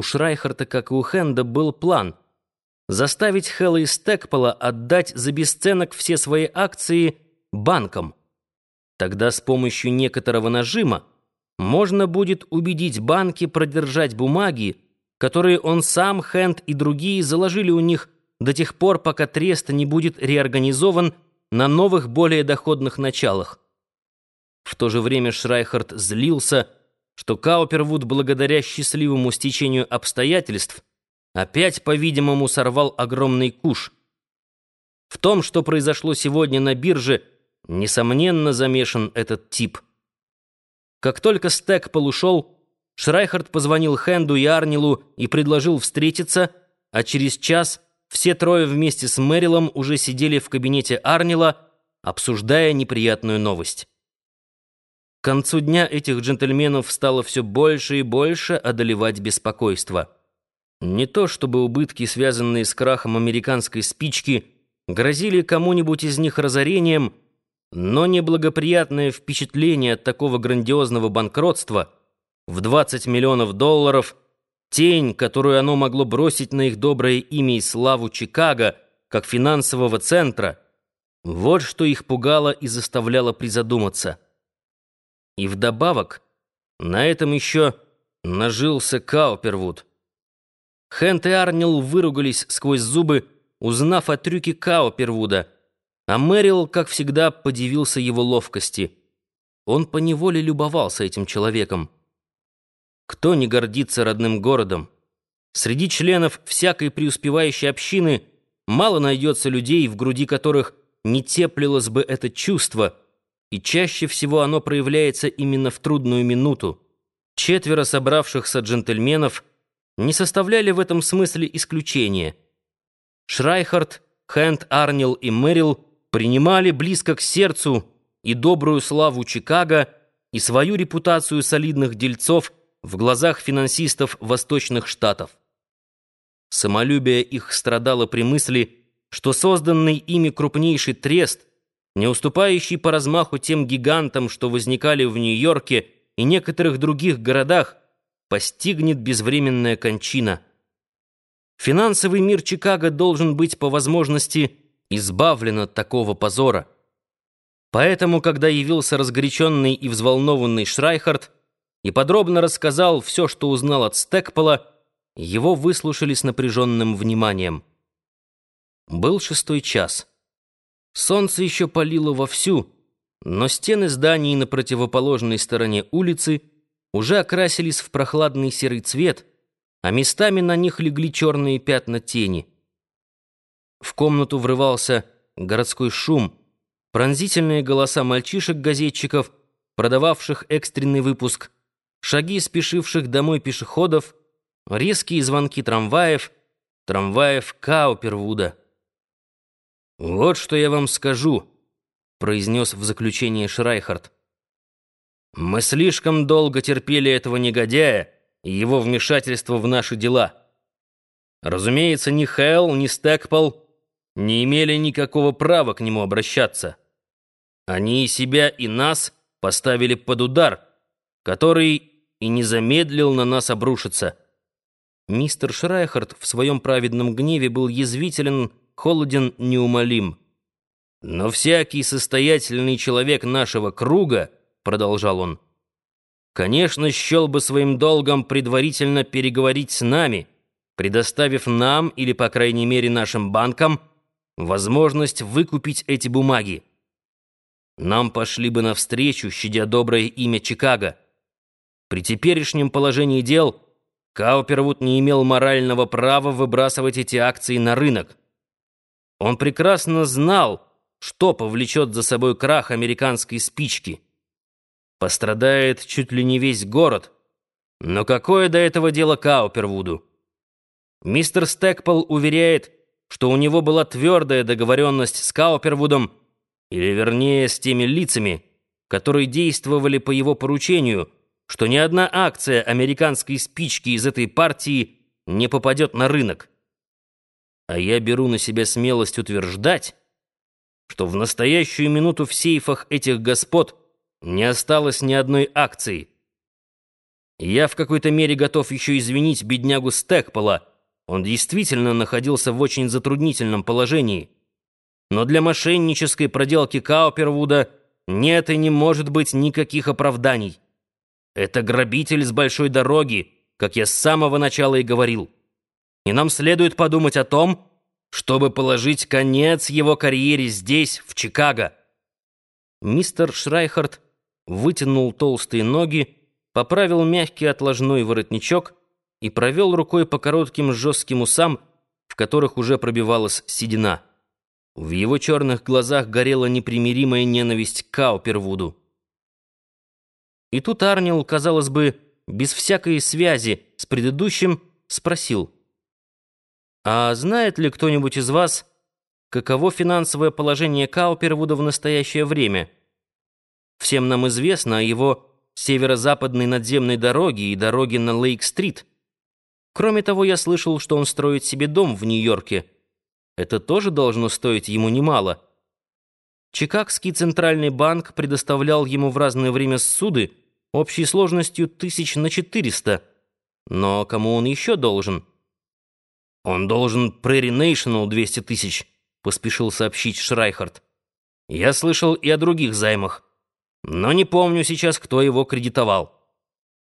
У Шрайхарта, как и у Хенда, был план — заставить Хэлла и Стэкпола отдать за бесценок все свои акции банкам. Тогда с помощью некоторого нажима можно будет убедить банки продержать бумаги, которые он сам, Хэнд и другие заложили у них до тех пор, пока трест не будет реорганизован на новых, более доходных началах. В то же время Шрайхард злился, что Каупервуд, благодаря счастливому стечению обстоятельств, опять, по-видимому, сорвал огромный куш. В том, что произошло сегодня на бирже, несомненно замешан этот тип. Как только Стэкпол ушел, Шрайхард позвонил Хенду и Арнилу и предложил встретиться, а через час все трое вместе с Мэрилом уже сидели в кабинете Арнила, обсуждая неприятную новость. К концу дня этих джентльменов стало все больше и больше одолевать беспокойство. Не то чтобы убытки, связанные с крахом американской спички, грозили кому-нибудь из них разорением, но неблагоприятное впечатление от такого грандиозного банкротства в 20 миллионов долларов, тень, которую оно могло бросить на их доброе имя и славу Чикаго, как финансового центра, вот что их пугало и заставляло призадуматься. И вдобавок, на этом еще нажился Каупервуд. Хэнт и Арнил выругались сквозь зубы, узнав о трюке Каупервуда, а Мэрил, как всегда, подивился его ловкости. Он поневоле любовался этим человеком. Кто не гордится родным городом? Среди членов всякой преуспевающей общины мало найдется людей, в груди которых не теплилось бы это чувство — и чаще всего оно проявляется именно в трудную минуту. Четверо собравшихся джентльменов не составляли в этом смысле исключения. Шрайхард, Хэнд, Арнил и Мэрил принимали близко к сердцу и добрую славу Чикаго, и свою репутацию солидных дельцов в глазах финансистов Восточных Штатов. Самолюбие их страдало при мысли, что созданный ими крупнейший трест не уступающий по размаху тем гигантам, что возникали в Нью-Йорке и некоторых других городах, постигнет безвременная кончина. Финансовый мир Чикаго должен быть по возможности избавлен от такого позора. Поэтому, когда явился разгоряченный и взволнованный Шрайхард и подробно рассказал все, что узнал от Стэкпола, его выслушали с напряженным вниманием. Был шестой час. Солнце еще палило вовсю, но стены зданий на противоположной стороне улицы уже окрасились в прохладный серый цвет, а местами на них легли черные пятна тени. В комнату врывался городской шум, пронзительные голоса мальчишек-газетчиков, продававших экстренный выпуск, шаги спешивших домой пешеходов, резкие звонки трамваев, трамваев Каупервуда. «Вот что я вам скажу», — произнес в заключение Шрайхард. «Мы слишком долго терпели этого негодяя и его вмешательство в наши дела. Разумеется, ни Хэл, ни Стэкпол не имели никакого права к нему обращаться. Они и себя, и нас поставили под удар, который и не замедлил на нас обрушиться». Мистер Шрайхард в своем праведном гневе был язвителен, холоден, неумолим. «Но всякий состоятельный человек нашего круга, — продолжал он, — конечно, счел бы своим долгом предварительно переговорить с нами, предоставив нам, или, по крайней мере, нашим банкам, возможность выкупить эти бумаги. Нам пошли бы навстречу, щадя доброе имя Чикаго. При теперешнем положении дел Каупервуд не имел морального права выбрасывать эти акции на рынок. Он прекрасно знал, что повлечет за собой крах американской спички. Пострадает чуть ли не весь город. Но какое до этого дело Каупервуду? Мистер Стэкпол уверяет, что у него была твердая договоренность с Каупервудом, или вернее с теми лицами, которые действовали по его поручению, что ни одна акция американской спички из этой партии не попадет на рынок. А я беру на себя смелость утверждать, что в настоящую минуту в сейфах этих господ не осталось ни одной акции. Я в какой-то мере готов еще извинить беднягу Стэкпола. Он действительно находился в очень затруднительном положении. Но для мошеннической проделки Каупервуда нет и не может быть никаких оправданий. Это грабитель с большой дороги, как я с самого начала и говорил. И нам следует подумать о том, чтобы положить конец его карьере здесь, в Чикаго. Мистер Шрайхард вытянул толстые ноги, поправил мягкий отложной воротничок и провел рукой по коротким жестким усам, в которых уже пробивалась седина. В его черных глазах горела непримиримая ненависть к Каупервуду. И тут Арнил, казалось бы, без всякой связи с предыдущим, спросил. «А знает ли кто-нибудь из вас, каково финансовое положение Каупервуда в настоящее время? Всем нам известно о его северо-западной надземной дороге и дороге на Лейк-стрит. Кроме того, я слышал, что он строит себе дом в Нью-Йорке. Это тоже должно стоить ему немало. Чикагский центральный банк предоставлял ему в разное время суды общей сложностью тысяч на четыреста. Но кому он еще должен? Он должен Prairie National 200 тысяч, поспешил сообщить Шрайхард. Я слышал и о других займах но не помню сейчас, кто его кредитовал.